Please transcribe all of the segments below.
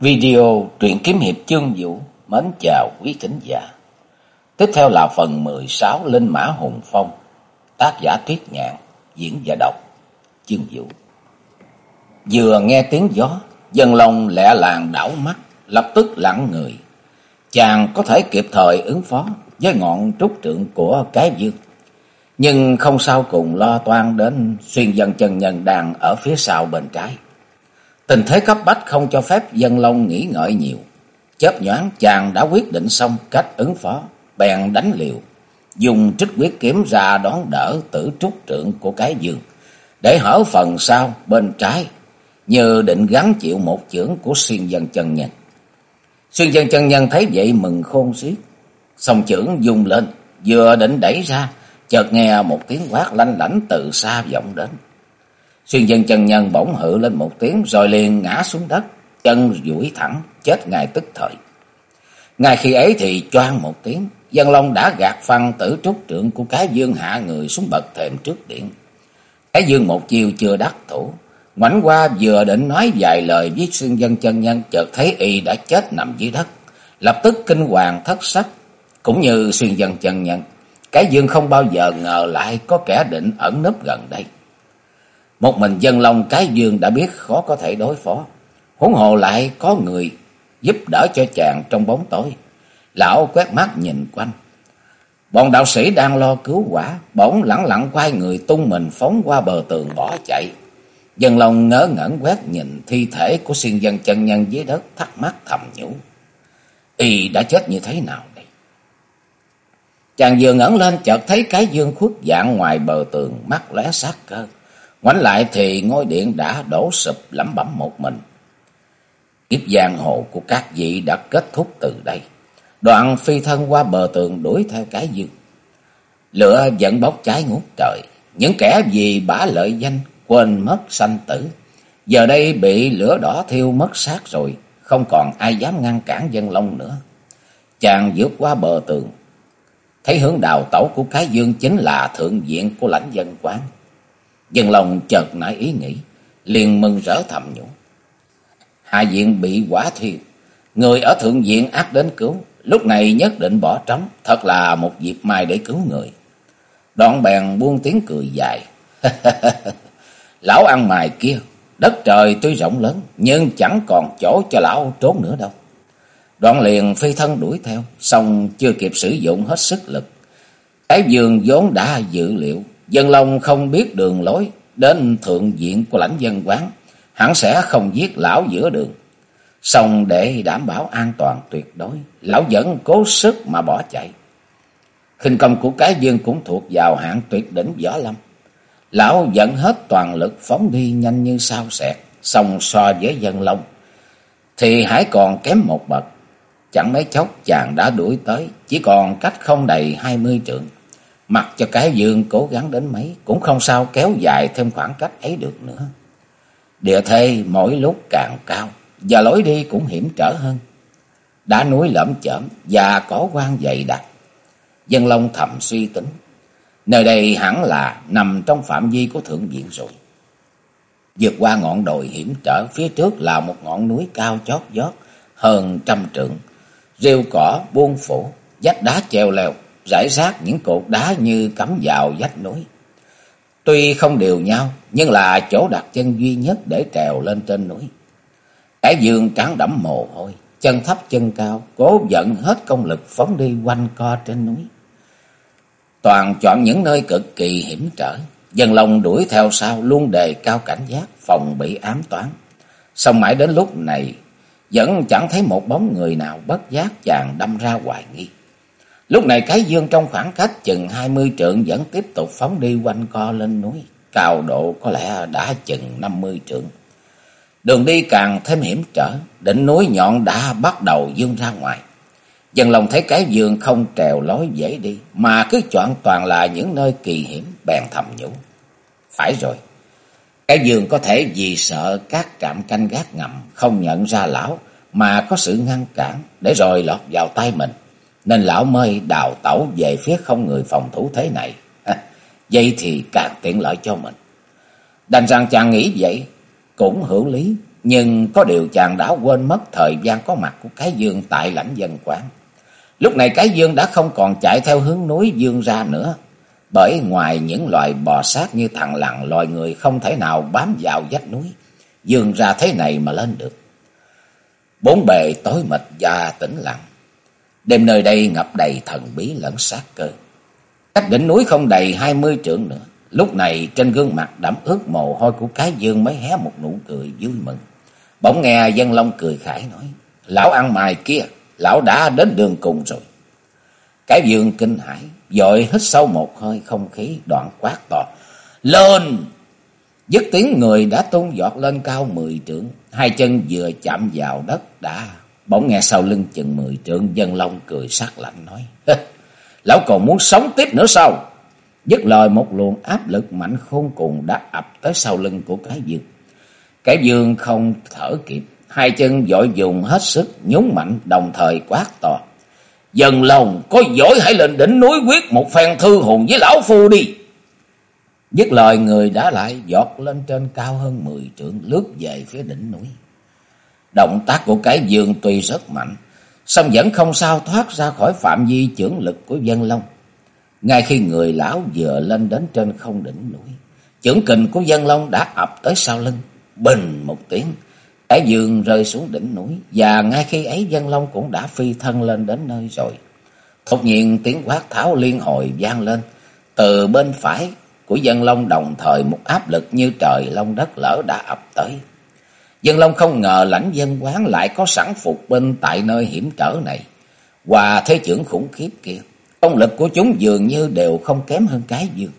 Video truyện kiếm hiệp chương vũ mến chào quý thính giả. Tiếp theo là phần 16 Linh Mã Hùng Phong, tác giả Tuyết Nhạn, diễn giả đọc, chương vũ. Vừa nghe tiếng gió, dân lòng lẹ làng đảo mắt, lập tức lặng người. Chàng có thể kịp thời ứng phó với ngọn trúc trượng của cái dương. Nhưng không sao cùng lo toan đến xuyên dân chân nhân đang ở phía sau bên trái. Tình thế cấp bách không cho phép dân long nghĩ ngợi nhiều. Chớp nhoáng chàng đã quyết định xong cách ứng phó, bèn đánh liều. Dùng trích quyết kiếm ra đón đỡ tử trúc trượng của cái dương. Để hở phần sau bên trái, như định gắn chịu một chưởng của xuyên dân chân nhân. Xuyên dân chân nhân thấy vậy mừng khôn xiết. Xong chưởng dùng lên, vừa định đẩy ra, chợt nghe một tiếng quát lanh lảnh từ xa vọng đến. Xuyên dân chân nhân bỗng hự lên một tiếng rồi liền ngã xuống đất, chân duỗi thẳng, chết ngay tức thời. Ngay khi ấy thì choang một tiếng, dân long đã gạt phăng tử trúc trượng của cái dương hạ người xuống bậc thềm trước điện. Cái dương một chiều chưa đắc thủ, ngoảnh qua vừa định nói vài lời với xuyên dân chân nhân chợt thấy y đã chết nằm dưới đất. Lập tức kinh hoàng thất sắc, cũng như xuyên dân chân nhân. Cái dương không bao giờ ngờ lại có kẻ định ẩn nấp gần đây. Một mình dân long cái dương đã biết khó có thể đối phó. Huống hồ lại có người giúp đỡ cho chàng trong bóng tối. Lão quét mắt nhìn quanh. Bọn đạo sĩ đang lo cứu quả, bỗng lẳng lặng quay người tung mình phóng qua bờ tường bỏ chạy. Dân long ngớ ngẩn quét nhìn thi thể của xuyên dân chân nhân dưới đất thắc mắc thầm nhủ. Y đã chết như thế nào đây? Chàng vừa ngẩn lên chợt thấy cái dương khuất dạng ngoài bờ tường mắt lóe sát cơ. Ngoảnh lại thì ngôi điện đã đổ sụp lẩm bẩm một mình. Kiếp giang hồ của các vị đã kết thúc từ đây. Đoạn phi thân qua bờ tường đuổi theo cái dương. Lửa vẫn bốc cháy ngút trời. Những kẻ vì bả lợi danh quên mất sanh tử. Giờ đây bị lửa đỏ thiêu mất xác rồi. Không còn ai dám ngăn cản dân long nữa. Chàng vượt qua bờ tường. Thấy hướng đào tẩu của cái dương chính là thượng diện của lãnh dân quán. Dân lòng chợt nảy ý nghĩ, liền mừng rỡ thầm nhủ. Hạ diện bị quả thiêu, người ở thượng diện ác đến cứu, lúc này nhất định bỏ trống, thật là một dịp mai để cứu người. Đoạn bèn buông tiếng cười dài. lão ăn mài kia, đất trời tuy rộng lớn, nhưng chẳng còn chỗ cho lão trốn nữa đâu. Đoạn liền phi thân đuổi theo, xong chưa kịp sử dụng hết sức lực. Cái giường vốn đã dự liệu, Dân Long không biết đường lối đến thượng diện của lãnh dân quán, hẳn sẽ không giết lão giữa đường. Xong để đảm bảo an toàn tuyệt đối, lão vẫn cố sức mà bỏ chạy. khinh công của cái dương cũng thuộc vào hạng tuyệt đỉnh võ lâm. Lão dẫn hết toàn lực phóng đi nhanh như sao xẹt, xong so với dân long. Thì hãy còn kém một bậc. Chẳng mấy chốc chàng đã đuổi tới, chỉ còn cách không đầy hai mươi trượng. Mặc cho cái dương cố gắng đến mấy, cũng không sao kéo dài thêm khoảng cách ấy được nữa. Địa thế mỗi lúc càng cao, và lối đi cũng hiểm trở hơn. Đá núi lởm chởm và có quan dày đặc. Dân Long thầm suy tính, nơi đây hẳn là nằm trong phạm vi của thượng viện rồi. Vượt qua ngọn đồi hiểm trở, phía trước là một ngọn núi cao chót vót, hơn trăm trượng. Rêu cỏ buông phủ, vách đá treo leo, rải rác những cột đá như cắm vào vách núi. Tuy không đều nhau, nhưng là chỗ đặt chân duy nhất để trèo lên trên núi. Cái dương trắng đẫm mồ hôi, chân thấp chân cao, cố dẫn hết công lực phóng đi quanh co trên núi. Toàn chọn những nơi cực kỳ hiểm trở, dân lòng đuổi theo sau luôn đề cao cảnh giác, phòng bị ám toán. Xong mãi đến lúc này, vẫn chẳng thấy một bóng người nào bất giác chàng đâm ra hoài nghi. Lúc này cái dương trong khoảng cách chừng hai mươi trượng vẫn tiếp tục phóng đi quanh co lên núi. Cao độ có lẽ đã chừng năm mươi trượng. Đường đi càng thêm hiểm trở, đỉnh núi nhọn đã bắt đầu dương ra ngoài. Dân lòng thấy cái dương không trèo lối dễ đi, mà cứ chọn toàn là những nơi kỳ hiểm, bèn thầm nhủ. Phải rồi, cái dương có thể vì sợ các trạm canh gác ngầm không nhận ra lão, mà có sự ngăn cản, để rồi lọt vào tay mình nên lão mới đào tẩu về phía không người phòng thủ thế này. vậy thì càng tiện lợi cho mình. Đành rằng chàng nghĩ vậy cũng hữu lý, Nhưng có điều chàng đã quên mất thời gian có mặt của cái dương tại lãnh dân quán. Lúc này cái dương đã không còn chạy theo hướng núi dương ra nữa. Bởi ngoài những loài bò sát như thằng lằn loài người không thể nào bám vào vách núi. Dương ra thế này mà lên được. Bốn bề tối mịt và tĩnh lặng. Đêm nơi đây ngập đầy thần bí lẫn sát cơ. Cách đỉnh núi không đầy hai mươi trượng nữa. Lúc này trên gương mặt đẫm ướt mồ hôi của cái dương mới hé một nụ cười vui mừng. Bỗng nghe dân long cười khải nói. Lão ăn mài kia, lão đã đến đường cùng rồi. Cái dương kinh hãi, dội hít sâu một hơi không khí đoạn quát to. Lên! Dứt tiếng người đã tung giọt lên cao mười trượng. Hai chân vừa chạm vào đất đã. Bỗng nghe sau lưng chừng mười trượng dân long cười sắc lạnh nói. Lão còn muốn sống tiếp nữa sao? Dứt lời một luồng áp lực mạnh khôn cùng đã ập tới sau lưng của cái dương. Cái dương không thở kịp, hai chân dội dùng hết sức nhún mạnh đồng thời quát to. Dần lòng có giỏi hãy lên đỉnh núi quyết một phen thư hồn với lão phu đi. Dứt lời người đã lại giọt lên trên cao hơn mười trượng lướt về phía đỉnh núi. Động tác của cái dương tuy rất mạnh, song vẫn không sao thoát ra khỏi phạm vi chưởng lực của dân long. Ngay khi người lão vừa lên đến trên không đỉnh núi, chưởng kình của dân long đã ập tới sau lưng, bình một tiếng, cái dương rơi xuống đỉnh núi, và ngay khi ấy dân long cũng đã phi thân lên đến nơi rồi. Thốt nhiên tiếng quát tháo liên hồi vang lên, từ bên phải của dân long đồng thời một áp lực như trời long đất lỡ đã ập tới. Dân long không ngờ lãnh dân quán lại có sẵn phục binh tại nơi hiểm trở này, và thế trưởng khủng khiếp kia. Công lực của chúng dường như đều không kém hơn cái dương.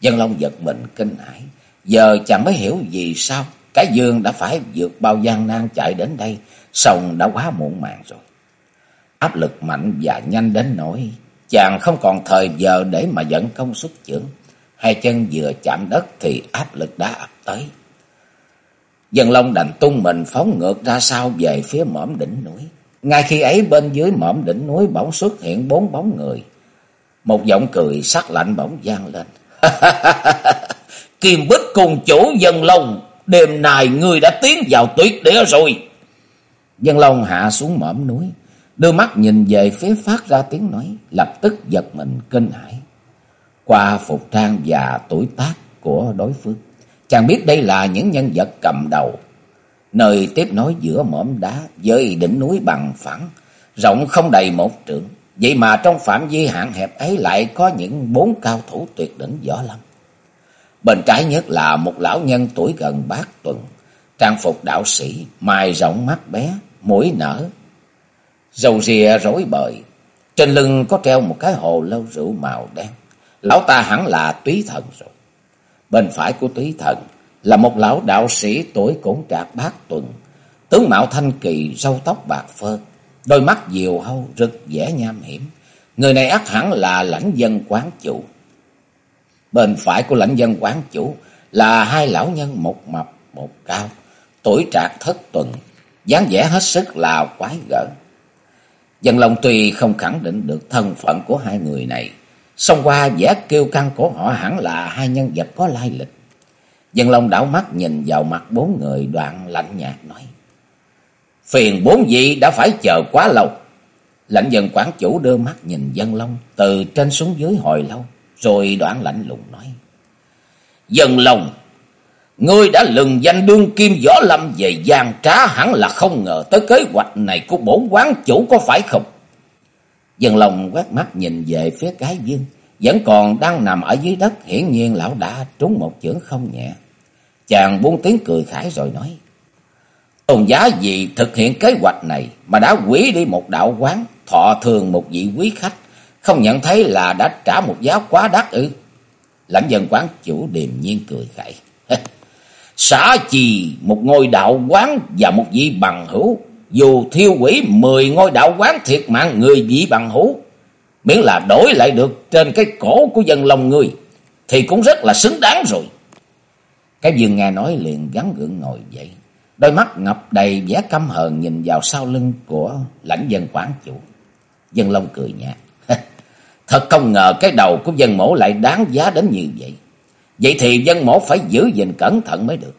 Dân Long giật mình kinh hãi. Giờ chàng mới hiểu vì sao cái dương đã phải vượt bao gian nan chạy đến đây. Xong đã quá muộn màng rồi. Áp lực mạnh và nhanh đến nỗi chàng không còn thời giờ để mà dẫn công xuất trưởng. Hai chân vừa chạm đất thì áp lực đã ập tới. Dân Long đành tung mình phóng ngược ra sau về phía mỏm đỉnh núi. Ngay khi ấy bên dưới mỏm đỉnh núi bỗng xuất hiện bốn bóng người. Một giọng cười sắc lạnh bỗng vang lên. Kim Bích cùng chủ dân long, đêm nay người đã tiến vào tuyết địa rồi. Dân long hạ xuống mỏm núi, đưa mắt nhìn về phía phát ra tiếng nói, lập tức giật mình kinh hãi. Qua phục trang và tuổi tác của đối phương, chàng biết đây là những nhân vật cầm đầu nơi tiếp nối giữa mỏm đá với đỉnh núi bằng phẳng, rộng không đầy một trượng. Vậy mà trong phạm vi hạn hẹp ấy lại có những bốn cao thủ tuyệt đỉnh võ lâm. Bên trái nhất là một lão nhân tuổi gần bát tuần, trang phục đạo sĩ, mài rộng mắt bé, mũi nở, râu ria rối bời. Trên lưng có treo một cái hồ lâu rượu màu đen. Lão ta hẳn là túy thần rồi. Bên phải của túy thần là một lão đạo sĩ tuổi cũng trạc bát tuần, tướng mạo thanh kỳ, râu tóc bạc phơ, đôi mắt diều hâu rực vẻ nham hiểm. Người này ắt hẳn là lãnh dân quán chủ. Bên phải của lãnh dân quán chủ là hai lão nhân một mập một cao, tuổi trạc thất tuần, dáng vẻ hết sức là quái gở. Dân lòng tuy không khẳng định được thân phận của hai người này, xong qua vẻ kêu căng của họ hẳn là hai nhân vật có lai lịch. Dân Long đảo mắt nhìn vào mặt bốn người đoạn lạnh nhạt nói. Phiền bốn vị đã phải chờ quá lâu. Lãnh dân quán chủ đưa mắt nhìn Dân Long từ trên xuống dưới hồi lâu. Rồi đoạn lạnh lùng nói. Dân Long, ngươi đã lừng danh đương kim võ lâm về gian trá hẳn là không ngờ tới kế hoạch này của bốn quán chủ có phải không? Dân lòng quét mắt nhìn về phía cái dương vẫn còn đang nằm ở dưới đất, hiển nhiên lão đã trúng một chưởng không nhẹ. Chàng buông tiếng cười khải rồi nói, Tôn giá gì thực hiện kế hoạch này mà đã quỷ đi một đạo quán, thọ thường một vị quý khách, không nhận thấy là đã trả một giá quá đắt ư. Lãnh dân quán chủ điềm nhiên cười khải. Xả chì một ngôi đạo quán và một vị bằng hữu, dù thiêu quỷ mười ngôi đạo quán thiệt mạng người vị bằng hữu, miễn là đổi lại được trên cái cổ của dân lòng người, thì cũng rất là xứng đáng rồi. Cái dương nghe nói liền gắn gượng ngồi dậy, đôi mắt ngập đầy vẻ căm hờn nhìn vào sau lưng của lãnh dân quán chủ. Dân Long cười nhạt. Thật không ngờ cái đầu của dân mổ lại đáng giá đến như vậy. Vậy thì dân mổ phải giữ gìn cẩn thận mới được.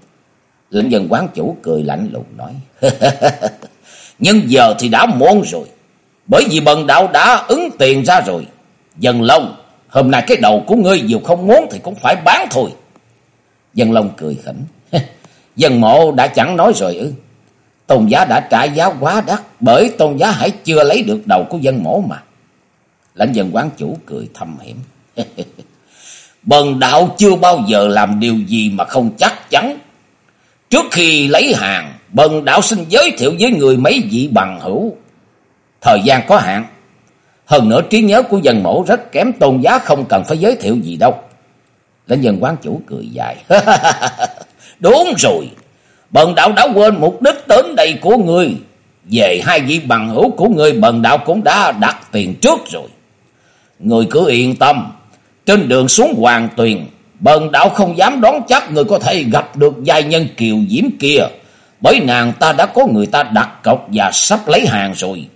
lãnh dân quán chủ cười lạnh lùng nói. Nhưng giờ thì đã muộn rồi. Bởi vì bần đạo đã ứng tiền ra rồi. dần Long, hôm nay cái đầu của ngươi dù không muốn thì cũng phải bán thôi. Dân Long cười khỉnh. Dân mộ đã chẳng nói rồi ư. Tôn giá đã trả giá quá đắt. Bởi tôn giá hãy chưa lấy được đầu của dân mộ mà. Lãnh dân quán chủ cười thâm hiểm. Bần đạo chưa bao giờ làm điều gì mà không chắc chắn. Trước khi lấy hàng, bần đạo xin giới thiệu với người mấy vị bằng hữu. Thời gian có hạn. Hơn nữa trí nhớ của dân mổ rất kém tôn giá, không cần phải giới thiệu gì đâu. Lãnh dân quán chủ cười dài. Đúng rồi. Bần đạo đã quên mục đích đến đây của người. Về hai vị bằng hữu của người, bần đạo cũng đã đặt tiền trước rồi. Người cứ yên tâm. Trên đường xuống Hoàng Tuyền. Bần đạo không dám đoán chắc người có thể gặp được giai nhân kiều diễm kia. Bởi nàng ta đã có người ta đặt cọc và sắp lấy hàng rồi.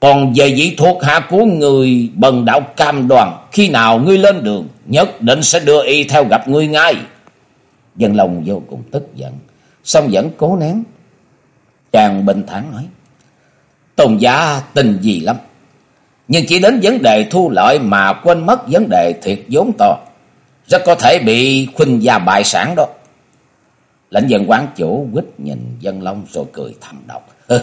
Còn về vị thuộc hạ của người bần đạo cam đoàn. Khi nào ngươi lên đường, nhất định sẽ đưa y theo gặp ngươi ngay. Dân lòng vô cùng tức giận. Xong vẫn cố nén. Chàng bình thản nói. Tôn giá tình gì lắm. Nhưng chỉ đến vấn đề thu lợi mà quên mất vấn đề thiệt vốn to. Rất có thể bị khuynh gia bại sản đó. Lãnh dân quán chủ quýt nhìn dân long rồi cười thầm độc.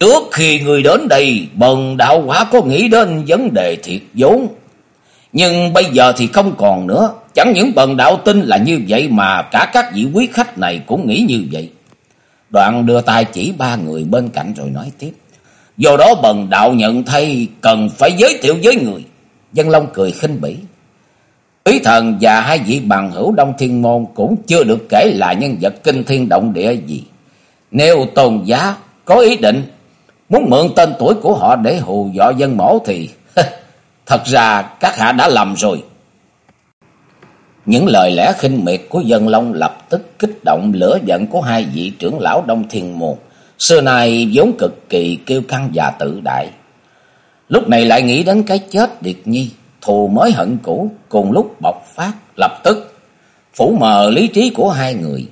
Trước khi người đến đây, bần đạo quả có nghĩ đến vấn đề thiệt vốn. Nhưng bây giờ thì không còn nữa. Chẳng những bần đạo tin là như vậy mà cả các vị quý khách này cũng nghĩ như vậy. Đoạn đưa tay chỉ ba người bên cạnh rồi nói tiếp. Do đó bần đạo nhận thay cần phải giới thiệu với người. Dân Long cười khinh bỉ ý thần và hai vị bằng hữu Đông Thiên Môn cũng chưa được kể là nhân vật kinh thiên động địa gì. Nếu tôn giá có ý định muốn mượn tên tuổi của họ để hù dọa dân mổ thì thật ra các hạ đã lầm rồi. Những lời lẽ khinh miệt của dân long lập tức kích động lửa giận của hai vị trưởng lão Đông Thiên Môn. Xưa nay vốn cực kỳ kiêu căng và tự đại. Lúc này lại nghĩ đến cái chết Điệt Nhi, thù mới hận cũ, cùng lúc bộc phát, lập tức, phủ mờ lý trí của hai người.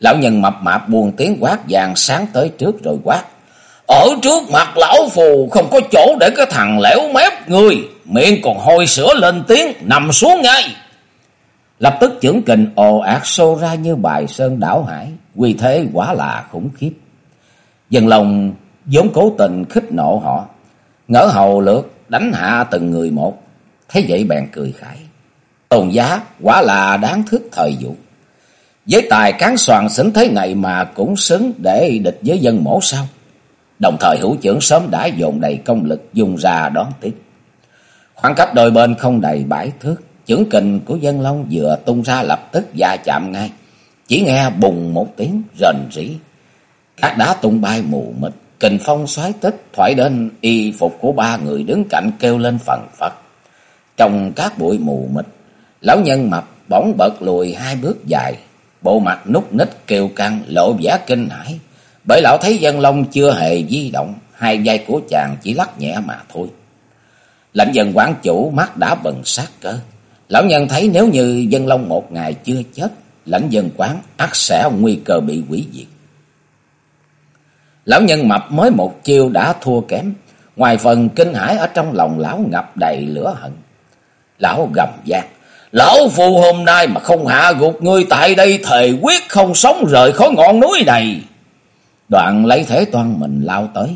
Lão nhân mập mạp buồn tiếng quát vàng sáng tới trước rồi quát. Ở trước mặt lão phù không có chỗ để cái thằng lẻo mép người, miệng còn hôi sữa lên tiếng, nằm xuống ngay. Lập tức chưởng kình ồ ạt xô ra như bài sơn đảo hải, quy thế quả là khủng khiếp. Dân lòng vốn cố tình khích nộ họ, ngỡ hầu lượt đánh hạ từng người một. Thế vậy bèn cười khải. Tôn giá, quả là đáng thức thời vụ. Với tài cán soàn xỉn thế này mà cũng xứng để địch với dân mổ sao. Đồng thời hữu trưởng sớm đã dồn đầy công lực dùng ra đón tiếp. Khoảng cách đôi bên không đầy bãi thước. Chưởng kình của dân long vừa tung ra lập tức va chạm ngay. Chỉ nghe bùng một tiếng rền rỉ. Các đá tung bay mù mịt. Kình phong xoáy tích thoải đến y phục của ba người đứng cạnh kêu lên phần phật. Trong các bụi mù mịt, lão nhân mập bỗng bật lùi hai bước dài, bộ mặt nút nít kêu căng lộ vẻ kinh hãi, bởi lão thấy dân long chưa hề di động, hai vai của chàng chỉ lắc nhẹ mà thôi. Lệnh dân quán chủ mắt đã bần sát cơ. Lão nhân thấy nếu như dân long một ngày chưa chết, lãnh dân quán ắt sẽ nguy cơ bị quỷ diệt. Lão nhân mập mới một chiêu đã thua kém, ngoài phần kinh hãi ở trong lòng lão ngập đầy lửa hận. Lão gầm gian. Lão phù hôm nay mà không hạ gục ngươi tại đây thề quyết không sống rời khỏi ngọn núi này. Đoạn lấy thế toan mình lao tới.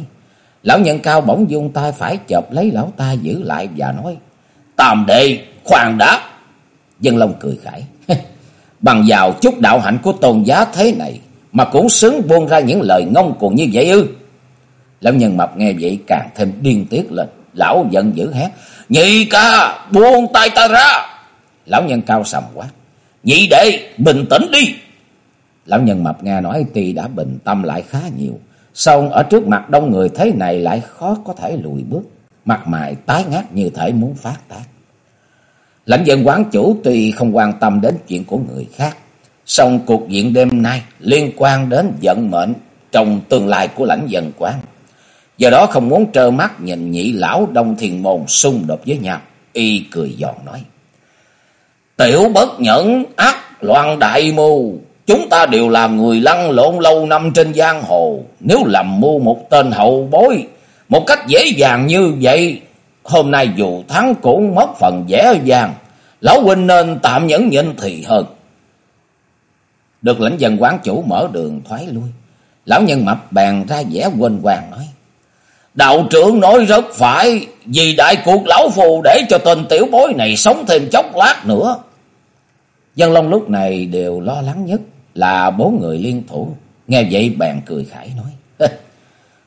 Lão nhân cao bỗng dung tay phải chộp lấy lão ta giữ lại và nói. Tàm đệ, khoan đã. Dân Long cười khải. Bằng vào chút đạo hạnh của tôn giá thế này mà cũng xứng buông ra những lời ngông cuồng như vậy ư. Lão nhân mập nghe vậy càng thêm điên tiết lên. Lão giận dữ hét. Nhị ca, buông tay ta ra. Lão nhân cao sầm quá. Nhị đệ, bình tĩnh đi. Lão nhân mập nghe nói tuy đã bình tâm lại khá nhiều. Xong ở trước mặt đông người thế này lại khó có thể lùi bước. Mặt mày tái ngát như thể muốn phát tác. Lãnh dân quán chủ tuy không quan tâm đến chuyện của người khác. Xong cuộc diện đêm nay liên quan đến vận mệnh trong tương lai của lãnh dân quán. Do đó không muốn trơ mắt nhìn nhị lão đông thiền môn xung đột với nhau. Y cười giòn nói. Tiểu bất nhẫn ác loạn đại mưu. Chúng ta đều là người lăn lộn lâu năm trên giang hồ. Nếu làm mưu một tên hậu bối, một cách dễ dàng như vậy, hôm nay dù thắng cũng mất phần dễ dàng. Lão huynh nên tạm nhẫn nhịn thì hơn. Được lãnh dân quán chủ mở đường thoái lui. Lão nhân mập bàn ra vẻ quên hoàng nói. Đạo trưởng nói rất phải, vì đại cuộc lão phù để cho tên tiểu bối này sống thêm chốc lát nữa. Dân Long lúc này đều lo lắng nhất là bốn người liên thủ. Nghe vậy bèn cười khải nói.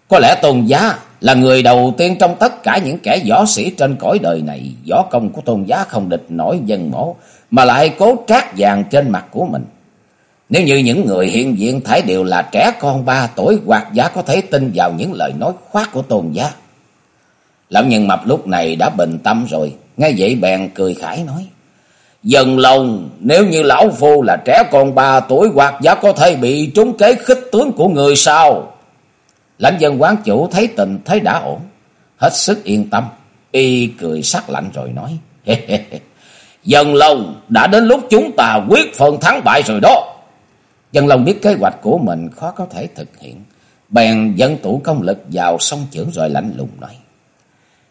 Có lẽ tôn giá là người đầu tiên trong tất cả những kẻ võ sĩ trên cõi đời này. Võ công của tôn giá không địch nổi dân mổ mà lại cố trát vàng trên mặt của mình. Nếu như những người hiện diện thấy đều là trẻ con ba tuổi hoặc giá có thể tin vào những lời nói khoác của tôn giá. Lão nhân mập lúc này đã bình tâm rồi, ngay vậy bèn cười khải nói. Dần lòng, nếu như lão phu là trẻ con ba tuổi hoặc giá có thể bị trúng kế khích tướng của người sao? Lãnh dân quán chủ thấy tình thấy đã ổn, hết sức yên tâm, y cười sắc lạnh rồi nói. Dần lòng, đã đến lúc chúng ta quyết phần thắng bại rồi đó. Dân Long biết kế hoạch của mình khó có thể thực hiện. Bèn dân tủ công lực vào song trưởng rồi lạnh lùng nói.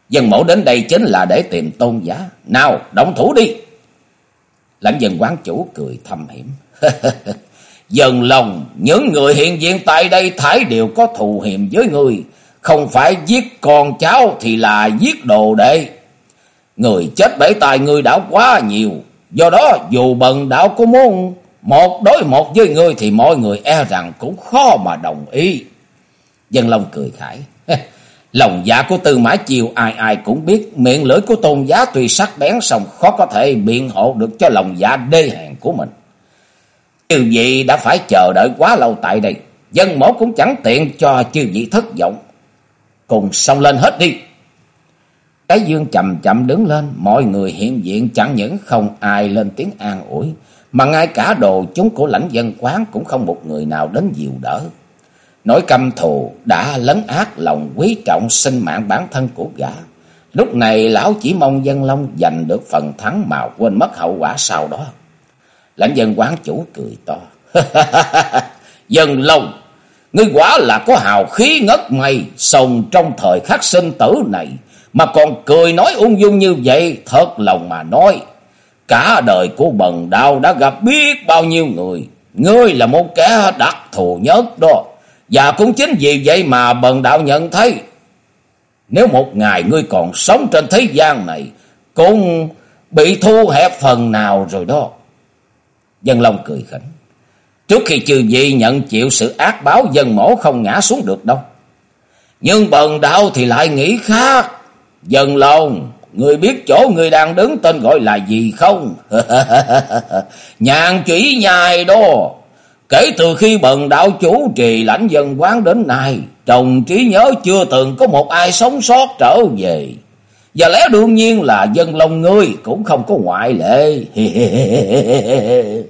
Dân mẫu đến đây chính là để tìm tôn giá. Nào, động thủ đi. Lãnh dân quán chủ cười thâm hiểm. Dần lòng, những người hiện diện tại đây thái đều có thù hiểm với người. Không phải giết con cháu thì là giết đồ đệ. Người chết bể tài người đã quá nhiều. Do đó dù bần đạo có muốn một đối một với ngươi thì mọi người e rằng cũng khó mà đồng ý. Dân Long cười khải. Lòng dạ của Tư Mã Chiêu ai ai cũng biết, miệng lưỡi của tôn giá tuy sắc bén song khó có thể biện hộ được cho lòng dạ đê hèn của mình. Chư vị đã phải chờ đợi quá lâu tại đây. Dân mẫu cũng chẳng tiện cho chư vị thất vọng. Cùng xông lên hết đi. Cái dương chậm chậm đứng lên. Mọi người hiện diện chẳng những không ai lên tiếng an ủi. Mà ngay cả đồ chúng của lãnh dân quán cũng không một người nào đến dìu đỡ. Nỗi căm thù đã lấn át lòng quý trọng sinh mạng bản thân của gã. Lúc này lão chỉ mong dân long giành được phần thắng mà quên mất hậu quả sau đó. Lãnh dân quán chủ cười to. dân long, ngươi quả là có hào khí ngất mây, sồng trong thời khắc sinh tử này. Mà còn cười nói ung dung như vậy, thật lòng mà nói. Cả đời của bần đạo đã gặp biết bao nhiêu người. Ngươi là một kẻ đặc thù nhất đó. Và cũng chính vì vậy mà bần đạo nhận thấy. Nếu một ngày ngươi còn sống trên thế gian này. Cũng bị thu hẹp phần nào rồi đó. Dân Long cười khỉnh. Trước khi trừ vị nhận chịu sự ác báo, dân mổ không ngã xuống được đâu. Nhưng bần đạo thì lại nghĩ khác. Dân Long Người biết chỗ người đang đứng tên gọi là gì không? Nhàn chỉ nhai đó. Kể từ khi bần đạo chủ trì lãnh dân quán đến nay, trồng trí nhớ chưa từng có một ai sống sót trở về. Và lẽ đương nhiên là dân lòng ngươi cũng không có ngoại lệ.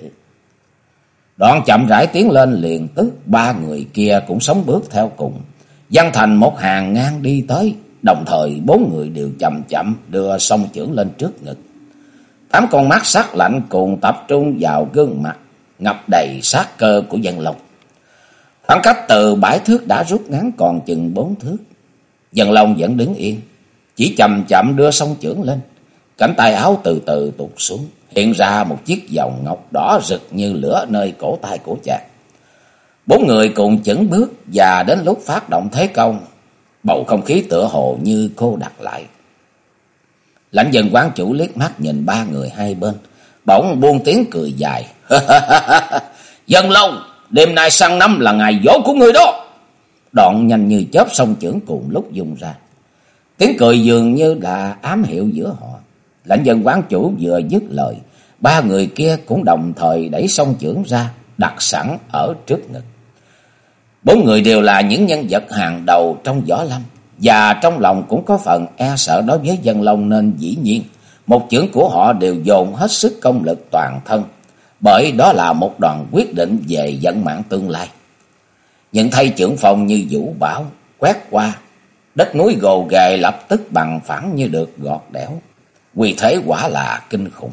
Đoạn chậm rãi tiến lên liền tức, ba người kia cũng sống bước theo cùng. Văn thành một hàng ngang đi tới. Đồng thời bốn người đều chậm chậm đưa song chưởng lên trước ngực. Tám con mắt sắc lạnh cùng tập trung vào gương mặt ngập đầy sát cơ của dân lộc. Khoảng cách từ bãi thước đã rút ngắn còn chừng bốn thước. Dân long vẫn đứng yên, chỉ chậm chậm đưa song chưởng lên. Cánh tay áo từ từ tụt xuống, hiện ra một chiếc vòng ngọc đỏ rực như lửa nơi cổ tay của chàng. Bốn người cùng chững bước và đến lúc phát động thế công, Bầu không khí tựa hồ như cô đặt lại. Lãnh dân quán chủ liếc mắt nhìn ba người hai bên. Bỗng buông tiếng cười dài. Dân lâu, đêm nay sang năm là ngày dỗ của người đó. Đoạn nhanh như chớp song trưởng cùng lúc dùng ra. Tiếng cười dường như là ám hiệu giữa họ. Lãnh dân quán chủ vừa dứt lời. Ba người kia cũng đồng thời đẩy song trưởng ra, đặt sẵn ở trước ngực. Bốn người đều là những nhân vật hàng đầu trong võ lâm. Và trong lòng cũng có phần e sợ đối với dân long nên dĩ nhiên. Một chưởng của họ đều dồn hết sức công lực toàn thân. Bởi đó là một đoàn quyết định về vận mạng tương lai. Những thay trưởng phòng như vũ bảo, quét qua. Đất núi gồ ghề lập tức bằng phẳng như được gọt đẽo. Quy thế quả là kinh khủng.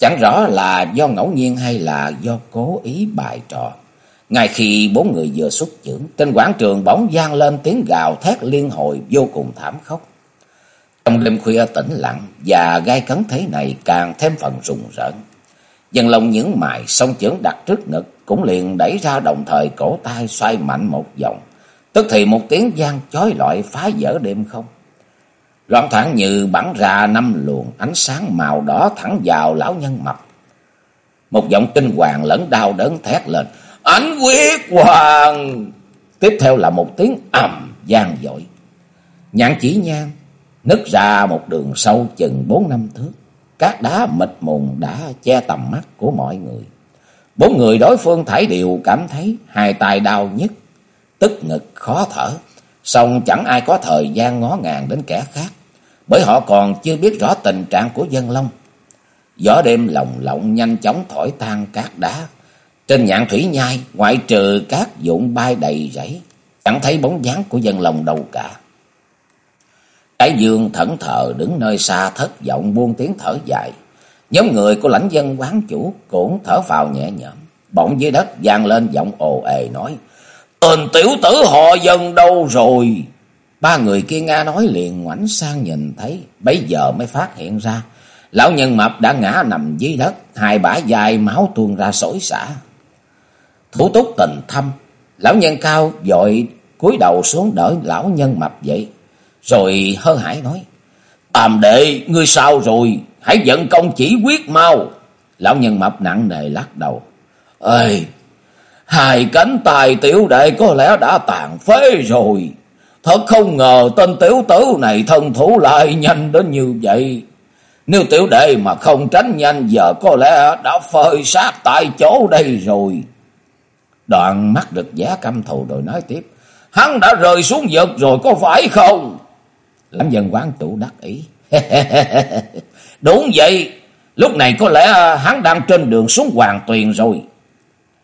Chẳng rõ là do ngẫu nhiên hay là do cố ý bài trò. Ngay khi bốn người vừa xuất chưởng, trên quảng trường bỗng gian lên tiếng gào thét liên hồi vô cùng thảm khốc. Trong đêm khuya tĩnh lặng và gai cấn thế này càng thêm phần rùng rợn. Dân lòng những mài song chưởng đặt trước ngực cũng liền đẩy ra đồng thời cổ tay xoay mạnh một vòng. Tức thì một tiếng gian chói lọi phá vỡ đêm không. Loạn thoảng như bắn ra năm luồng ánh sáng màu đỏ thẳng vào lão nhân mập. Một giọng kinh hoàng lẫn đau đớn thét lên. Ánh quyết hoàng! Tiếp theo là một tiếng ầm gian dội. Nhạn chỉ nhang nứt ra một đường sâu chừng bốn năm thước. Các đá mịt mùng đã che tầm mắt của mọi người. Bốn người đối phương thải đều cảm thấy hai tay đau nhất, tức ngực khó thở. Xong chẳng ai có thời gian ngó ngàng đến kẻ khác, bởi họ còn chưa biết rõ tình trạng của dân long. Gió đêm lồng lộng nhanh chóng thổi tan cát đá. Trên nhạn thủy nhai, ngoại trừ các dụng bay đầy rẫy, chẳng thấy bóng dáng của dân lòng đâu cả. Cái dương thẫn thờ đứng nơi xa thất vọng buông tiếng thở dài. Nhóm người của lãnh dân quán chủ cũng thở vào nhẹ nhõm. Bỗng dưới đất vang lên giọng ồ ề nói. Tên tiểu tử họ dân đâu rồi? Ba người kia Nga nói liền ngoảnh sang nhìn thấy. Bây giờ mới phát hiện ra. Lão nhân mập đã ngã nằm dưới đất. Hai bả dài máu tuôn ra sổi xả. Thủ túc tình thâm. Lão nhân cao dội cúi đầu xuống đỡ lão nhân mập dậy Rồi hơ hải nói. Tàm đệ, ngươi sao rồi? Hãy giận công chỉ quyết mau. Lão nhân mập nặng nề lắc đầu. Ê, hai cánh tài tiểu đệ có lẽ đã tàn phế rồi. Thật không ngờ tên tiểu tử này thân thủ lại nhanh đến như vậy. Nếu tiểu đệ mà không tránh nhanh giờ có lẽ đã phơi xác tại chỗ đây rồi. Đoạn mắt được giá căm thù rồi nói tiếp. Hắn đã rơi xuống vực rồi có phải không? Lãnh dân quán chủ đắc ý. Đúng vậy, lúc này có lẽ hắn đang trên đường xuống Hoàng Tuyền rồi.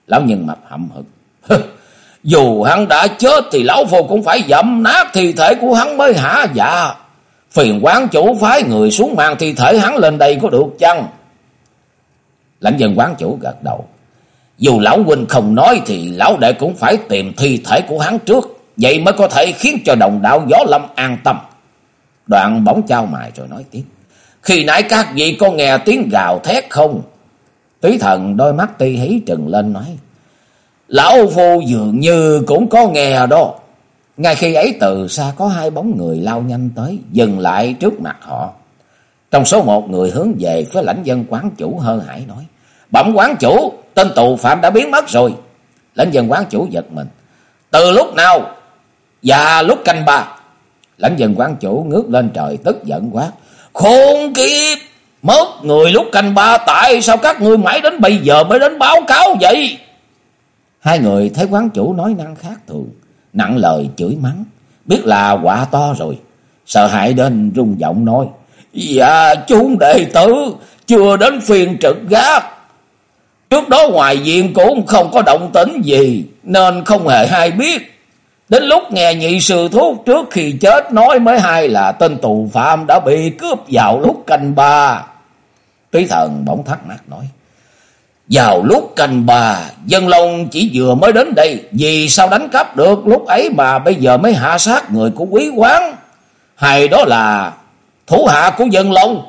Lão nhân mập hậm hực. Dù hắn đã chết thì lão phu cũng phải dậm nát thi thể của hắn mới hả dạ. Phiền quán chủ phái người xuống mang thi thể hắn lên đây có được chăng? Lãnh dân quán chủ gật đầu. Dù lão huynh không nói thì lão đệ cũng phải tìm thi thể của hắn trước. Vậy mới có thể khiến cho đồng đạo gió lâm an tâm. Đoạn bóng trao mài rồi nói tiếp. Khi nãy các vị có nghe tiếng gào thét không? Tí thần đôi mắt ti hí trừng lên nói. Lão phu dường như cũng có nghe đó. Ngay khi ấy từ xa có hai bóng người lao nhanh tới, dừng lại trước mặt họ. Trong số một người hướng về phía lãnh dân quán chủ hơ hải nói. Bẩm quán chủ, tên tù phạm đã biến mất rồi. Lãnh dân quán chủ giật mình. Từ lúc nào? Và lúc canh ba. Lãnh dân quán chủ ngước lên trời tức giận quá. Khốn kiếp! Mất người lúc canh ba tại sao các ngươi mãi đến bây giờ mới đến báo cáo vậy? Hai người thấy quán chủ nói năng khác thường, nặng lời chửi mắng, biết là quả to rồi. Sợ hãi đến rung giọng nói, Dạ chúng đệ tử chưa đến phiên trực gác. Trước đó ngoài diện cũng không có động tĩnh gì, nên không hề hay biết. Đến lúc nghe nhị sư thuốc trước khi chết nói mới hay là tên tù phạm đã bị cướp vào lúc canh ba. Túy thần bỗng thắc mắc nói. Vào lúc canh ba, dân long chỉ vừa mới đến đây, vì sao đánh cắp được lúc ấy mà bây giờ mới hạ sát người của quý quán? Hay đó là thủ hạ của dân long?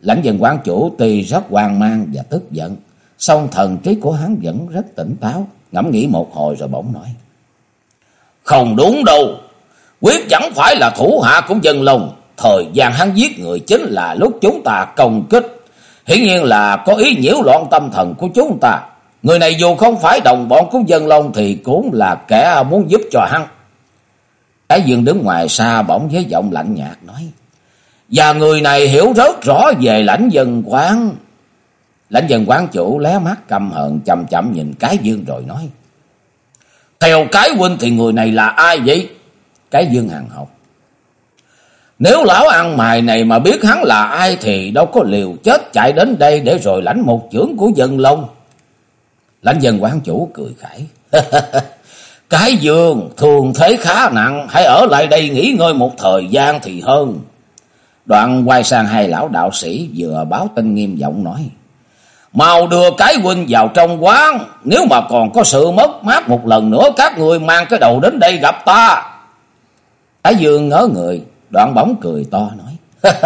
Lãnh dân quán chủ tuy rất hoang mang và tức giận, song thần trí của hắn vẫn rất tỉnh táo, ngẫm nghĩ một hồi rồi bỗng nói. Không đúng đâu. Quyết chẳng phải là thủ hạ của dân lòng. Thời gian hắn giết người chính là lúc chúng ta công kích. Hiển nhiên là có ý nhiễu loạn tâm thần của chúng ta. Người này dù không phải đồng bọn của dân long thì cũng là kẻ muốn giúp cho hắn. Cái dương đứng ngoài xa bỗng với giọng lạnh nhạt nói. Và người này hiểu rất rõ về lãnh dân quán. Lãnh dân quán chủ lé mắt căm hận chậm chậm nhìn cái dương rồi nói. Theo cái huynh thì người này là ai vậy? Cái dương hàng học. Nếu lão ăn mày này mà biết hắn là ai thì đâu có liều chết chạy đến đây để rồi lãnh một chưởng của dân lông. Lãnh dân quán chủ cười khải. cái dương thường thế khá nặng, hãy ở lại đây nghỉ ngơi một thời gian thì hơn. Đoạn quay sang hai lão đạo sĩ vừa báo tin nghiêm giọng nói. Mau đưa cái huynh vào trong quán. Nếu mà còn có sự mất mát một lần nữa, các người mang cái đầu đến đây gặp ta. Thái Dương ngỡ người, đoạn bóng cười to nói.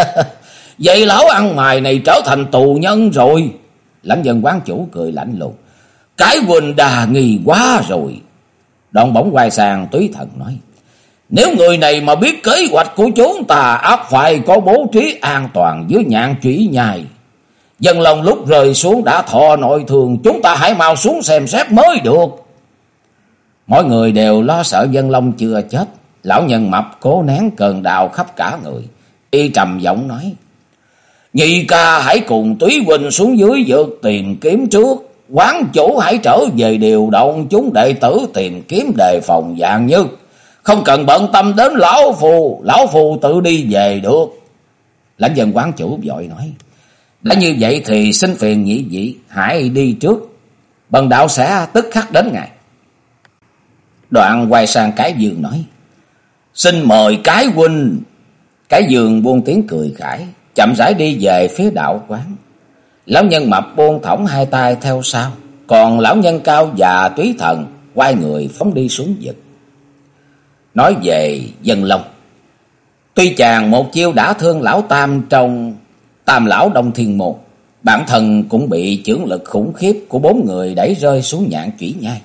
Vậy lão ăn mày này trở thành tù nhân rồi. Lãnh dân quán chủ cười lạnh lùng. Cái huynh đà nghi quá rồi. Đoạn bóng quay sang túy thần nói. Nếu người này mà biết kế hoạch của chúng ta áp phải có bố trí an toàn dưới nhạn chỉ nhài. Dân lòng lúc rơi xuống đã thọ nội thường chúng ta hãy mau xuống xem xét mới được. Mọi người đều lo sợ dân long chưa chết. Lão nhân mập cố nén cơn đau khắp cả người. Y trầm giọng nói. Nhị ca hãy cùng túy huynh xuống dưới vượt tìm kiếm trước. Quán chủ hãy trở về điều động chúng đệ tử tìm kiếm đề phòng dạng như. Không cần bận tâm đến lão phù, lão phù tự đi về được. Lãnh dân quán chủ vội nói. Đã như vậy thì xin phiền nhị vị hãy đi trước. Bần đạo sẽ tức khắc đến ngài Đoạn quay sang cái giường nói. Xin mời cái huynh. Cái giường buông tiếng cười khải. Chậm rãi đi về phía đạo quán. Lão nhân mập buông thõng hai tay theo sau. Còn lão nhân cao và túy thần quay người phóng đi xuống vực. Nói về dân long. Tuy chàng một chiêu đã thương lão tam trong tam lão đông thiên môn. Bản thân cũng bị chưởng lực khủng khiếp của bốn người đẩy rơi xuống nhạn chủy nhai.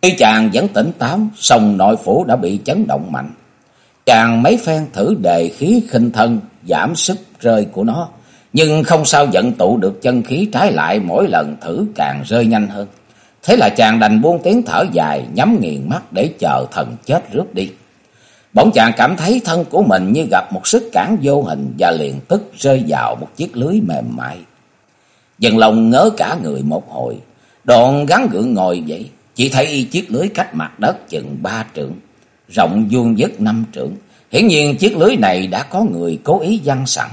Tuy chàng vẫn tỉnh táo, song nội phủ đã bị chấn động mạnh. Chàng mấy phen thử đề khí khinh thân, giảm sức rơi của nó. Nhưng không sao vận tụ được chân khí trái lại mỗi lần thử càng rơi nhanh hơn. Thế là chàng đành buông tiếng thở dài, nhắm nghiền mắt để chờ thần chết rước đi. Bỗng chàng cảm thấy thân của mình như gặp một sức cản vô hình và liền tức rơi vào một chiếc lưới mềm mại. Dần lòng ngớ cả người một hồi, đoạn gắn gượng ngồi dậy, chỉ thấy chiếc lưới cách mặt đất chừng ba trượng, rộng vuông vức năm trượng. Hiển nhiên chiếc lưới này đã có người cố ý giăng sẵn.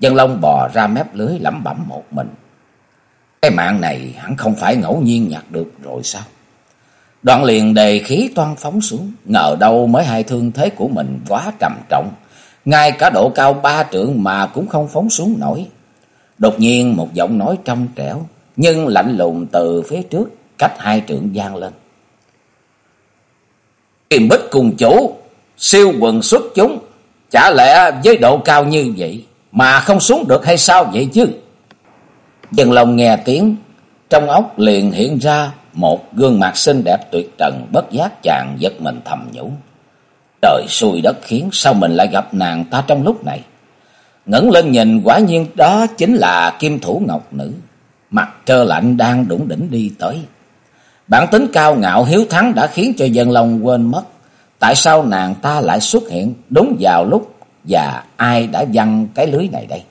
Dân Long bò ra mép lưới lẩm bẩm một mình. Cái mạng này hẳn không phải ngẫu nhiên nhặt được rồi sao? Đoạn liền đề khí toan phóng xuống, ngờ đâu mới hai thương thế của mình quá trầm trọng. Ngay cả độ cao ba trượng mà cũng không phóng xuống nổi. Đột nhiên một giọng nói trong trẻo, nhưng lạnh lùng từ phía trước, cách hai trượng gian lên. Kiềm bích cùng chủ, siêu quần xuất chúng, chả lẽ với độ cao như vậy mà không xuống được hay sao vậy chứ? Dân lòng nghe tiếng, trong óc liền hiện ra một gương mặt xinh đẹp tuyệt trần bất giác chàng giật mình thầm nhủ. Trời xui đất khiến sao mình lại gặp nàng ta trong lúc này. ngẩng lên nhìn quả nhiên đó chính là kim thủ ngọc nữ. Mặt trơ lạnh đang đủng đỉnh đi tới. Bản tính cao ngạo hiếu thắng đã khiến cho dân lòng quên mất. Tại sao nàng ta lại xuất hiện đúng vào lúc và ai đã văng cái lưới này đây?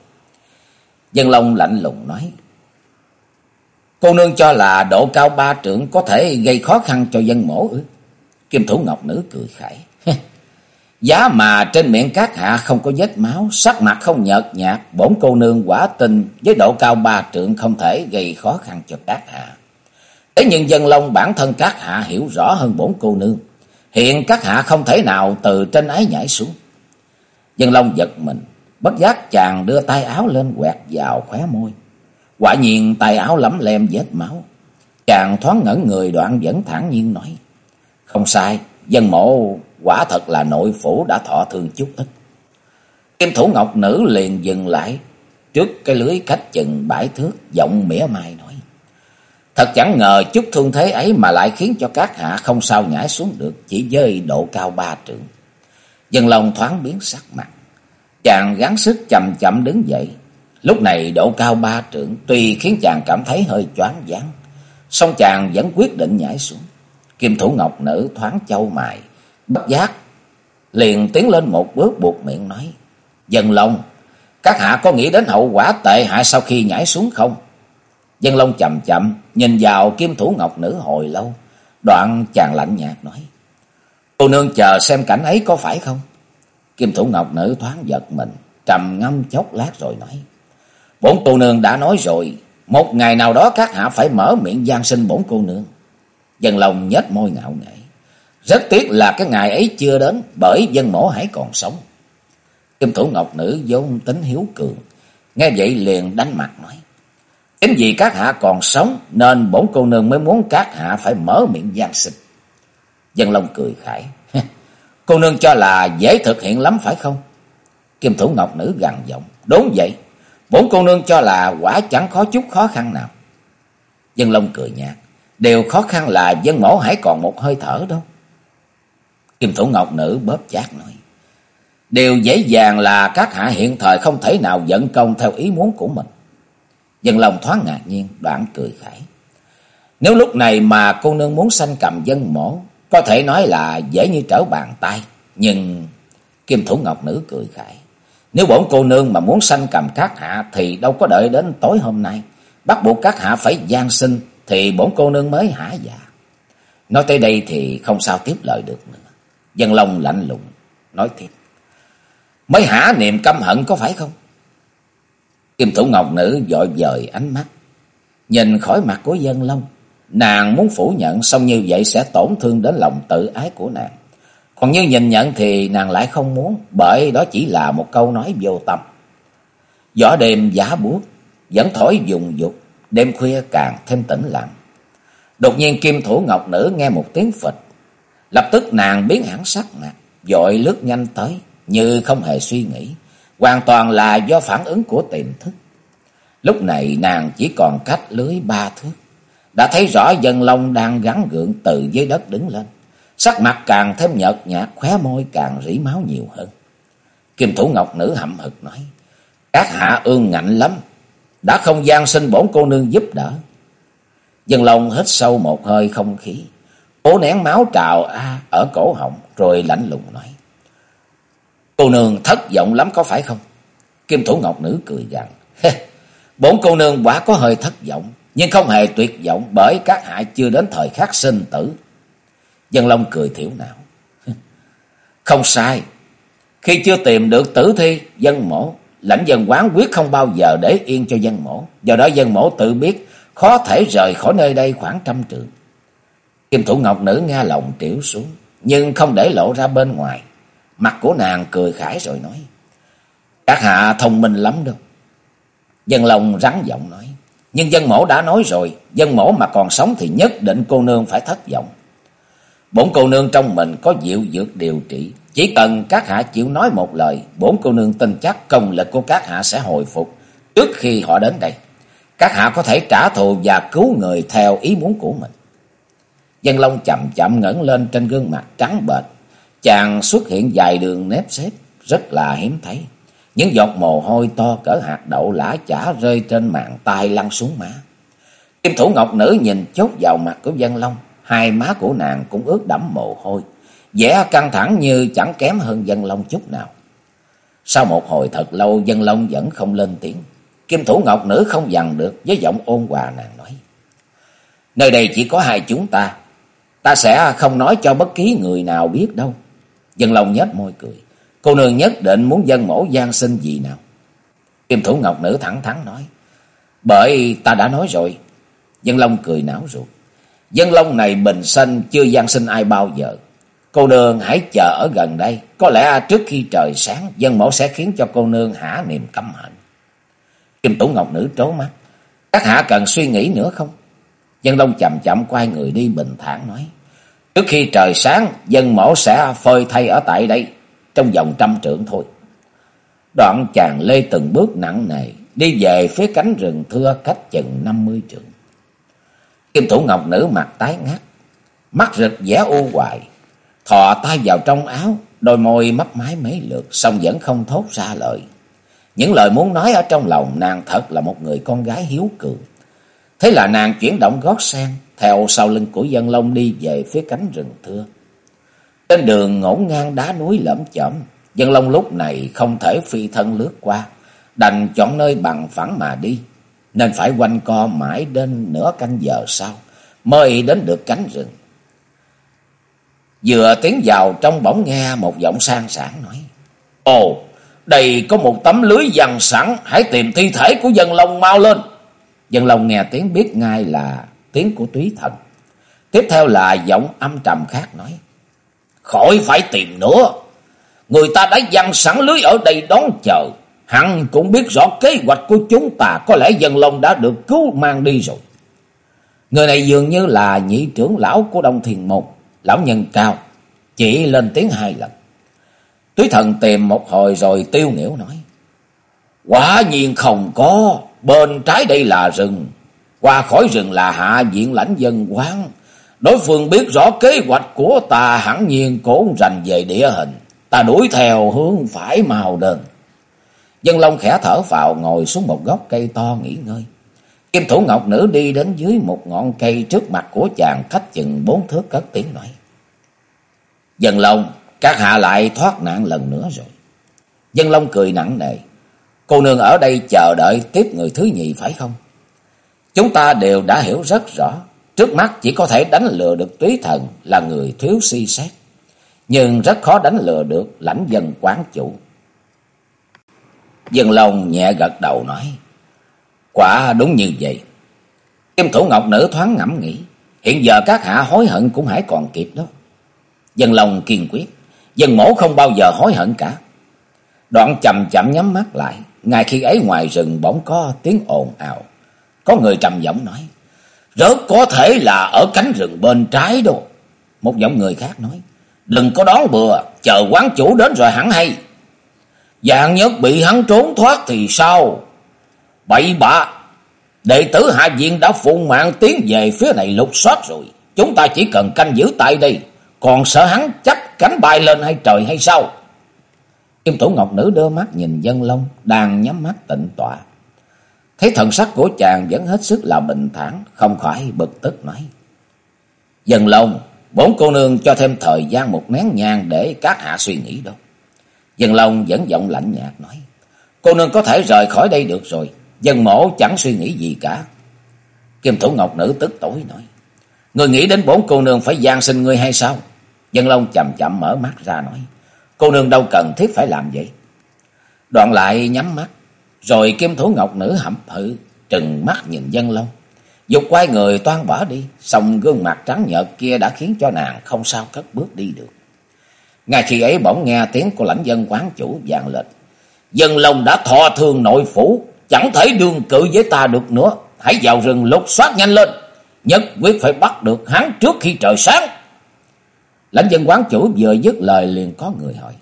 Dân Long lạnh lùng nói. Cô nương cho là độ cao ba trưởng có thể gây khó khăn cho dân mổ ư? Kim thủ ngọc nữ cười khải. Giá mà trên miệng các hạ không có vết máu, sắc mặt không nhợt nhạt, bổn cô nương quả tình với độ cao ba trượng không thể gây khó khăn cho các hạ. Thế nhưng dân long bản thân các hạ hiểu rõ hơn bổn cô nương. Hiện các hạ không thể nào từ trên ái nhảy xuống. Dân long giật mình, bất giác chàng đưa tay áo lên quẹt vào khóe môi. Quả nhiên tay áo lấm lem vết máu. Chàng thoáng ngẩn người đoạn vẫn thản nhiên nói. Không sai, dân mộ quả thật là nội phủ đã thọ thương chút ít. Kim thủ ngọc nữ liền dừng lại trước cái lưới cách chừng bãi thước giọng mỉa mai nói. Thật chẳng ngờ chút thương thế ấy mà lại khiến cho các hạ không sao nhảy xuống được chỉ với độ cao ba trượng. Dân lòng thoáng biến sắc mặt. Chàng gắng sức chậm chậm đứng dậy, Lúc này độ cao ba trượng tuy khiến chàng cảm thấy hơi choáng váng, song chàng vẫn quyết định nhảy xuống. Kim thủ ngọc nữ thoáng châu mài, bất giác, liền tiến lên một bước buộc miệng nói, Dân Long, các hạ có nghĩ đến hậu quả tệ hại sau khi nhảy xuống không? Dân Long chậm chậm, nhìn vào kim thủ ngọc nữ hồi lâu, đoạn chàng lạnh nhạt nói, Cô nương chờ xem cảnh ấy có phải không? Kim thủ ngọc nữ thoáng giật mình, trầm ngâm chốc lát rồi nói, Bổn cô nương đã nói rồi, một ngày nào đó các hạ phải mở miệng gian sinh bổn cô nương. Dân lòng nhếch môi ngạo nghễ. Rất tiếc là cái ngày ấy chưa đến, bởi dân mổ hãy còn sống. Kim thủ ngọc nữ vốn tính hiếu cường, nghe vậy liền đánh mặt nói. Chính vì các hạ còn sống nên bổn cô nương mới muốn các hạ phải mở miệng gian sinh. Dân Long cười khải. cô nương cho là dễ thực hiện lắm phải không? Kim Thủ Ngọc Nữ gằn giọng. Đúng vậy bốn cô nương cho là quả chẳng khó chút khó khăn nào. Dân Long cười nhạt. Điều khó khăn là dân mổ hãy còn một hơi thở đâu. Kim Thủ Ngọc Nữ bóp chát nói. Điều dễ dàng là các hạ hiện thời không thể nào dẫn công theo ý muốn của mình. Dân lòng thoáng ngạc nhiên, đoạn cười khải. Nếu lúc này mà cô nương muốn sanh cầm dân mổ, có thể nói là dễ như trở bàn tay. Nhưng Kim Thủ Ngọc Nữ cười khải. Nếu bổn cô nương mà muốn sanh cầm các hạ thì đâu có đợi đến tối hôm nay. Bắt buộc các hạ phải gian sinh thì bổn cô nương mới hả dạ. Nói tới đây thì không sao tiếp lời được nữa. Dân Long lạnh lùng, nói tiếp. Mới hả niệm căm hận có phải không? Kim Thủ Ngọc Nữ dội dời ánh mắt. Nhìn khỏi mặt của dân Long. Nàng muốn phủ nhận xong như vậy sẽ tổn thương đến lòng tự ái của nàng. Còn như nhìn nhận thì nàng lại không muốn. Bởi đó chỉ là một câu nói vô tâm. Gió đêm giá buốt, Vẫn thổi dùng dục. Đêm khuya càng thêm tĩnh lặng. Đột nhiên Kim Thủ Ngọc Nữ nghe một tiếng phịch. Lập tức nàng biến hẳn sắc mặt. Dội lướt nhanh tới. Như không hề suy nghĩ hoàn toàn là do phản ứng của tiềm thức. Lúc này nàng chỉ còn cách lưới ba thước. Đã thấy rõ dân long đang gắn gượng từ dưới đất đứng lên. Sắc mặt càng thêm nhợt nhạt, khóe môi càng rỉ máu nhiều hơn. Kim thủ ngọc nữ hậm hực nói. Các hạ ương ngạnh lắm. Đã không gian sinh bổn cô nương giúp đỡ. Dân long hít sâu một hơi không khí. Cố nén máu trào a ở cổ họng rồi lạnh lùng nói. Cô nương thất vọng lắm có phải không? Kim Thủ Ngọc Nữ cười gằn. Bốn cô nương quả có hơi thất vọng, nhưng không hề tuyệt vọng bởi các hạ chưa đến thời khắc sinh tử. Dân Long cười thiểu não. Không sai. Khi chưa tìm được tử thi, dân mổ, lãnh dân quán quyết không bao giờ để yên cho dân mổ. Do đó dân mổ tự biết khó thể rời khỏi nơi đây khoảng trăm trượng. Kim Thủ Ngọc Nữ nghe lòng tiểu xuống, nhưng không để lộ ra bên ngoài. Mặt của nàng cười khải rồi nói. Các hạ thông minh lắm đâu. Dân lòng rắn giọng nói. Nhưng dân mổ đã nói rồi. Dân mổ mà còn sống thì nhất định cô nương phải thất vọng. Bốn cô nương trong mình có dịu dược điều trị. Chỉ cần các hạ chịu nói một lời. Bốn cô nương tin chắc công lực của các hạ sẽ hồi phục. Trước khi họ đến đây. Các hạ có thể trả thù và cứu người theo ý muốn của mình. Dân Long chậm chậm ngẩng lên trên gương mặt trắng bệch Chàng xuất hiện dài đường nếp xếp, rất là hiếm thấy. Những giọt mồ hôi to cỡ hạt đậu lã chả rơi trên mạng tay lăn xuống má. Kim thủ ngọc nữ nhìn chốt vào mặt của dân long, hai má của nàng cũng ướt đẫm mồ hôi, vẻ căng thẳng như chẳng kém hơn dân long chút nào. Sau một hồi thật lâu dân long vẫn không lên tiếng. Kim thủ ngọc nữ không dằn được với giọng ôn hòa nàng nói. Nơi đây chỉ có hai chúng ta, ta sẽ không nói cho bất kỳ người nào biết đâu. Dân Long nhếch môi cười. Cô nương nhất định muốn dân mổ gian sinh gì nào? Kim Thủ Ngọc Nữ thẳng thắn nói. Bởi ta đã nói rồi. Dân Long cười não ruột. Dân Long này bình sanh chưa gian sinh ai bao giờ. Cô nương hãy chờ ở gần đây. Có lẽ trước khi trời sáng dân mẫu sẽ khiến cho cô nương hả niềm căm hận. Kim tủ Ngọc Nữ trố mắt. Các hạ cần suy nghĩ nữa không? Dân Long chậm chậm quay người đi bình thản nói. Trước khi trời sáng, dân mẫu sẽ phơi thay ở tại đây, trong vòng trăm trượng thôi. Đoạn chàng lê từng bước nặng nề, đi về phía cánh rừng thưa cách chừng năm mươi trượng. Kim thủ ngọc nữ mặt tái ngắt, mắt rực vẻ u hoài, thò tay vào trong áo, đôi môi mấp mái mấy lượt, song vẫn không thốt ra lời. Những lời muốn nói ở trong lòng nàng thật là một người con gái hiếu cường. Thế là nàng chuyển động gót sang theo sau lưng của dân long đi về phía cánh rừng thưa. Trên đường ngổn ngang đá núi lẫm chởm, dân long lúc này không thể phi thân lướt qua, đành chọn nơi bằng phẳng mà đi, nên phải quanh co mãi đến nửa canh giờ sau mới đến được cánh rừng. Vừa tiến vào trong bỗng nghe một giọng sang sảng nói: "Ồ, đây có một tấm lưới dằn sẵn, hãy tìm thi thể của dân long mau lên." Dân long nghe tiếng biết ngay là tiếng của túy thần. Tiếp theo là giọng âm trầm khác nói. Khỏi phải tìm nữa. Người ta đã dằn sẵn lưới ở đây đón chờ. Hắn cũng biết rõ kế hoạch của chúng ta, có lẽ dân long đã được cứu mang đi rồi. Người này dường như là nhị trưởng lão của Đông Thiền Môn, lão nhân cao, chỉ lên tiếng hai lần. Túy thần tìm một hồi rồi tiêu nghỉu nói. Quả nhiên không có, bên trái đây là rừng, qua khỏi rừng là hạ diện lãnh dân quán. Đối phương biết rõ kế hoạch của ta hẳn nhiên cũng rành về địa hình. Ta đuổi theo hướng phải màu đơn. Dân Long khẽ thở vào ngồi xuống một gốc cây to nghỉ ngơi. Kim thủ ngọc nữ đi đến dưới một ngọn cây trước mặt của chàng cách chừng bốn thước cất tiếng nói. Dân Long, các hạ lại thoát nạn lần nữa rồi. Dân Long cười nặng nề. Cô nương ở đây chờ đợi tiếp người thứ nhì phải không? Chúng ta đều đã hiểu rất rõ. Trước mắt chỉ có thể đánh lừa được túy thần là người thiếu si xét. Nhưng rất khó đánh lừa được lãnh dân quán chủ. Dân Long nhẹ gật đầu nói. Quả đúng như vậy. Kim thủ ngọc nữ thoáng ngẫm nghĩ. Hiện giờ các hạ hối hận cũng hãy còn kịp đó. Dân Long kiên quyết. Dân mổ không bao giờ hối hận cả. Đoạn chậm chậm nhắm mắt lại. Ngay khi ấy ngoài rừng bỗng có tiếng ồn ào. Có người trầm giọng nói. Rất có thể là ở cánh rừng bên trái đâu. Một giọng người khác nói. Đừng có đón bừa. Chờ quán chủ đến rồi hẳn hay. Dạng nhất bị hắn trốn thoát thì sao? Bậy bạ. Đệ tử Hạ Diện đã phụ mạng tiến về phía này lục soát rồi. Chúng ta chỉ cần canh giữ tại đây. Còn sợ hắn chắc cánh bay lên hay trời hay sao? Kim Thủ Ngọc Nữ đưa mắt nhìn dân long đang nhắm mắt tịnh tọa. Thấy thần sắc của chàng vẫn hết sức là bình thản, không khỏi bực tức nói. Dân long, bốn cô nương cho thêm thời gian một nén nhang để các hạ suy nghĩ đâu. Dân long vẫn giọng lạnh nhạt nói. Cô nương có thể rời khỏi đây được rồi. Dân mổ chẳng suy nghĩ gì cả. Kim Thủ Ngọc Nữ tức tối nói. Người nghĩ đến bốn cô nương phải gian sinh ngươi hay sao? Dân Long chậm chậm mở mắt ra nói. Cô nương đâu cần thiết phải làm vậy. Đoạn lại nhắm mắt. Rồi kim thủ ngọc nữ hậm hự. Trừng mắt nhìn Dân Long. Dục quay người toan bỏ đi. Xong gương mặt trắng nhợt kia đã khiến cho nàng không sao cất bước đi được. Ngay khi ấy bỗng nghe tiếng của lãnh dân quán chủ vàng lên. Dân lòng đã thọ thương nội phủ. Chẳng thể đương cự với ta được nữa. Hãy vào rừng lục soát nhanh lên. Nhất quyết phải bắt được hắn trước khi trời sáng. Lãnh dân quán chủ vừa dứt lời liền có người hỏi.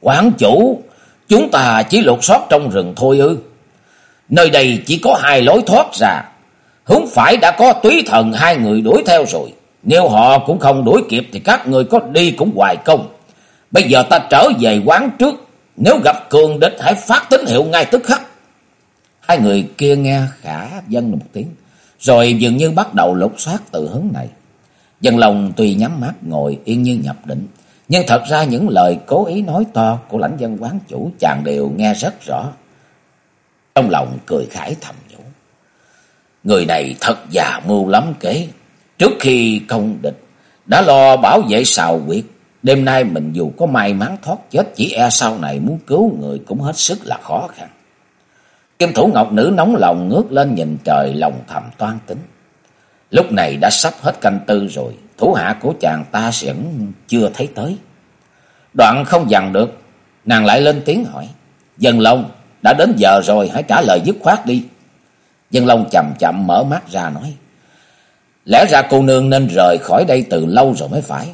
Quán chủ, chúng ta chỉ lục soát trong rừng thôi ư. Nơi đây chỉ có hai lối thoát ra. Hướng phải đã có túy thần hai người đuổi theo rồi. Nếu họ cũng không đuổi kịp thì các người có đi cũng hoài công. Bây giờ ta trở về quán trước. Nếu gặp cường địch hãy phát tín hiệu ngay tức khắc. Hai người kia nghe khả vâng dân một tiếng. Rồi dường như bắt đầu lục soát từ hướng này. Dân lòng tuy nhắm mắt ngồi yên như nhập định, nhưng thật ra những lời cố ý nói to của lãnh dân quán chủ chàng đều nghe rất rõ. Trong lòng cười khải thầm nhủ. Người này thật già mưu lắm kế. Trước khi công địch, đã lo bảo vệ xào quyệt. Đêm nay mình dù có may mắn thoát chết, chỉ e sau này muốn cứu người cũng hết sức là khó khăn. Kim thủ ngọc nữ nóng lòng ngước lên nhìn trời lòng thầm toan tính. Lúc này đã sắp hết canh tư rồi, thủ hạ của chàng ta sẽ chưa thấy tới. Đoạn không dằn được, nàng lại lên tiếng hỏi. Dân Long, đã đến giờ rồi, hãy trả lời dứt khoát đi. Dân Long chậm chậm mở mắt ra nói. Lẽ ra cô nương nên rời khỏi đây từ lâu rồi mới phải.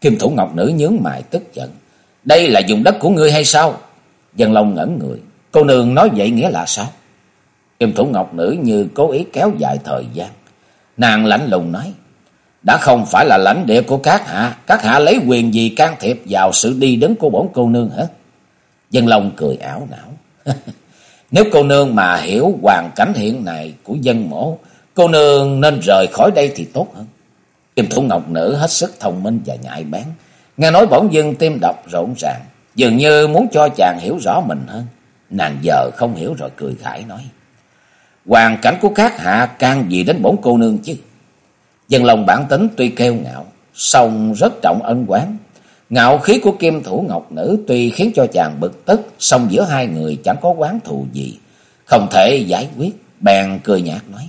Kim Thủ Ngọc Nữ nhướng mày tức giận. Đây là vùng đất của ngươi hay sao? Dân Long ngẩn người. Cô nương nói vậy nghĩa là sao? Kim Thủ Ngọc Nữ như cố ý kéo dài thời gian. Nàng lạnh lùng nói. Đã không phải là lãnh địa của các hạ. Các hạ lấy quyền gì can thiệp vào sự đi đứng của bổn cô nương hả? Dân Long cười ảo não. Nếu cô nương mà hiểu hoàn cảnh hiện này của dân mổ. Cô nương nên rời khỏi đây thì tốt hơn. Kim Thủ Ngọc Nữ hết sức thông minh và nhạy bén. Nghe nói bỗng dưng tim đập rộn ràng. Dường như muốn cho chàng hiểu rõ mình hơn. Nàng giờ không hiểu rồi cười khải nói. Hoàn cảnh của các hạ can gì đến bổn cô nương chứ. Dân lòng bản tính tuy kêu ngạo, song rất trọng ân quán. Ngạo khí của kim thủ ngọc nữ tuy khiến cho chàng bực tức, song giữa hai người chẳng có quán thù gì. Không thể giải quyết, bèn cười nhạt nói.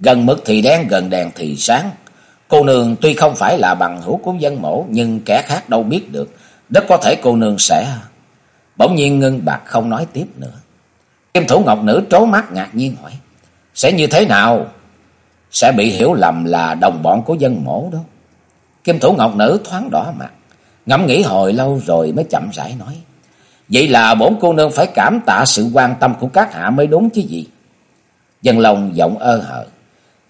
Gần mực thì đen, gần đèn thì sáng. Cô nương tuy không phải là bằng hữu của dân mổ, nhưng kẻ khác đâu biết được. Rất có thể cô nương sẽ... Bỗng nhiên ngưng bạc không nói tiếp nữa. Kim thủ ngọc nữ trố mắt ngạc nhiên hỏi. Sẽ như thế nào? Sẽ bị hiểu lầm là đồng bọn của dân mổ đó. Kim thủ ngọc nữ thoáng đỏ mặt. Ngẫm nghĩ hồi lâu rồi mới chậm rãi nói. Vậy là bổn cô nương phải cảm tạ sự quan tâm của các hạ mới đúng chứ gì. Dân lòng giọng ơ hờ.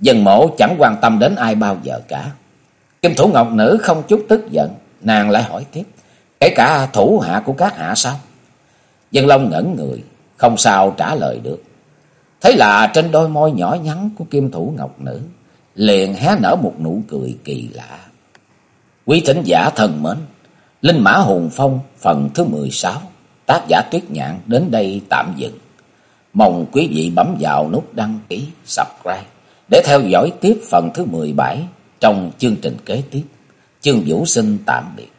Dân mổ chẳng quan tâm đến ai bao giờ cả. Kim thủ ngọc nữ không chút tức giận. Nàng lại hỏi tiếp. Kể cả thủ hạ của các hạ sao? Dân Long ngẩn người. Không sao trả lời được. Thế là trên đôi môi nhỏ nhắn của kim thủ ngọc nữ. Liền hé nở một nụ cười kỳ lạ. Quý thính giả thần mến. Linh Mã Hùng Phong phần thứ 16. Tác giả Tuyết Nhạn đến đây tạm dừng. Mong quý vị bấm vào nút đăng ký, subscribe để theo dõi tiếp phần thứ 17 trong chương trình kế tiếp. Chương Vũ sinh tạm biệt.